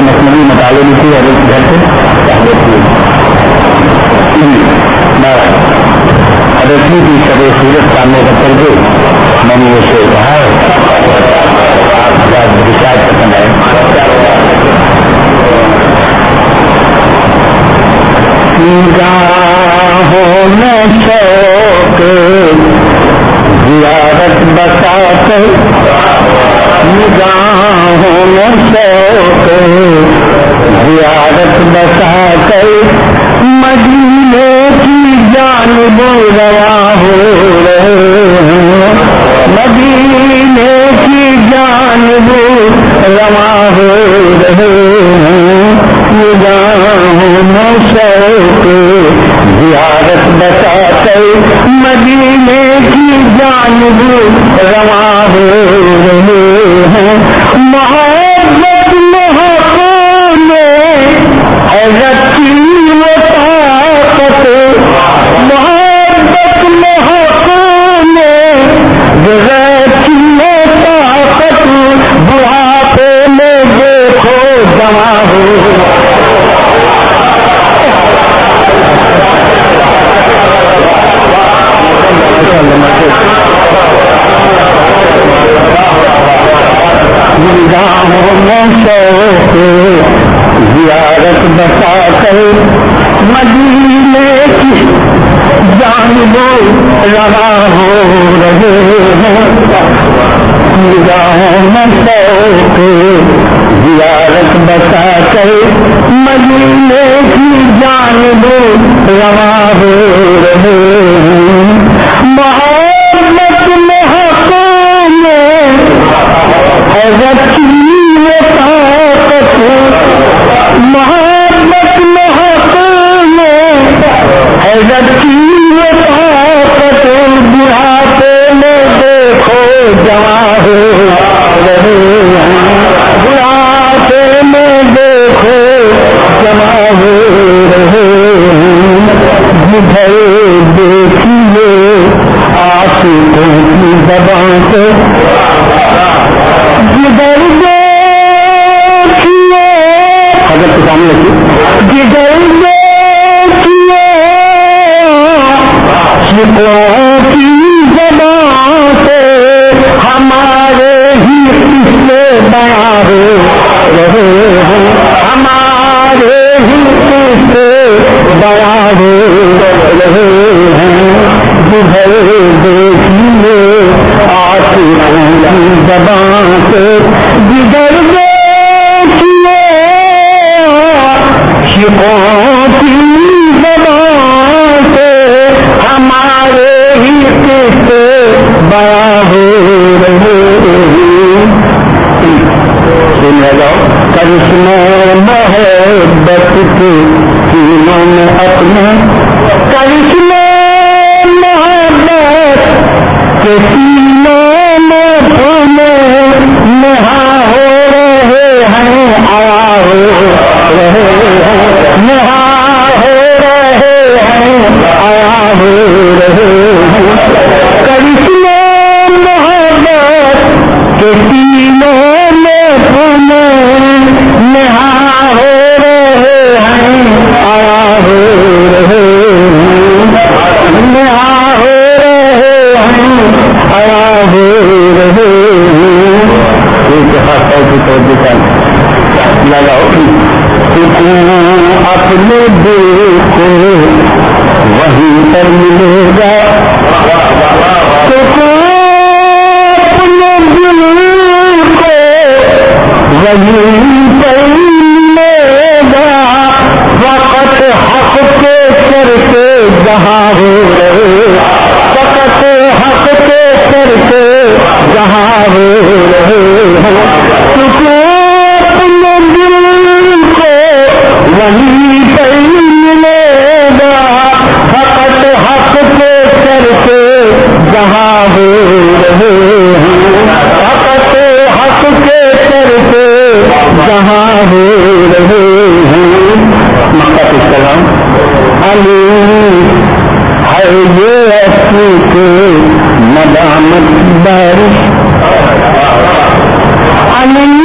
کے مصنوعی مطالعے میں تھی اور اس گھر سے پہلے تھی ادرسنی کی سب سورت سامنے رکھ کر کے میں نے یہ شعر کہا ہے۔ شاید پسند ہے ہو شوق، زیارت بسا کر نگاہوں میں شوق زیارت بسا کر مدینے کی جان بو روا ہو رہے۔ مدینے کی جان بو روا ہو رہے۔ نگاہوں شوق زیارت بسا کر مدینے کی جان بو روا ہو رہے ہیں۔ نگاہوں میں شوق زیارت بسا کر مدینے کی جانبوں روا ہو رہے ہیں۔ نگاہوں میں شوق زیارت بسا کر مدینے کی جانبوں روا ہو رہے ہیں۔ جمع ہو رہے میں دیکھو جمع ہو رہے جدھر دیکھیے کی زبان سے جدھر دیکھیے۔ حضرت کے سامنے جدھر جدھر دیکھیے عاشقوں کی زبان سے جدھر دیکھیے عاشقوں کی زبان سے ہمارے ہی قصے بیان ہو رہے جاؤ کرشم محبت کے سینوں میں اپنے کرشم کے میں نہا ہو رہے ہیں آیا ہو رہے ہیں نہا ہو رہے ہیں آیا ہو رہے ہیں کرشم محبت کے میں نہا ہو رہے ہیں آیا ہو رہے ہیں نہا آیا ہو رہے لگاؤ اپنے دل کو وہیں پر ملے گا اپنے دل کو وہیں پر ملے گا وقت حق کے سر کے جہاں ہو وہیں پر ملے گا فقط حق کے سر سے جہاں ہو رہے ہیں فقط حق کے سر سے جہاں ہو رہے ہیں السلام علی ہے۔ یہ کے ندامت بارش علی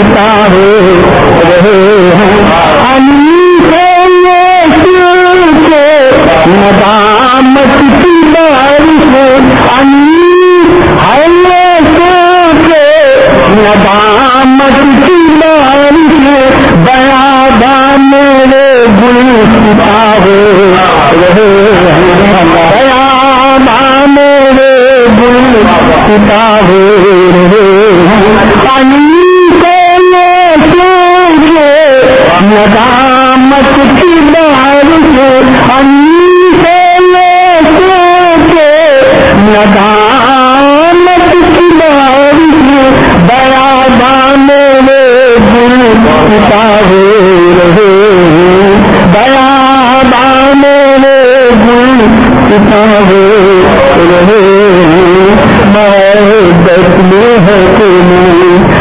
دل پتا ہو ندامت کی بار سے ندامت کی بارش بیا میرے گل ستا ہو رہے بیا میرے گل ستا رہے پانی ندامت کی بارش ندامت کی بارش بیا میرے دل پتا ہو رہے بیا میرے دل پتا ہو رہے محبت میں ہے میں ہے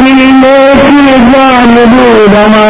بھی میری جان بھی رما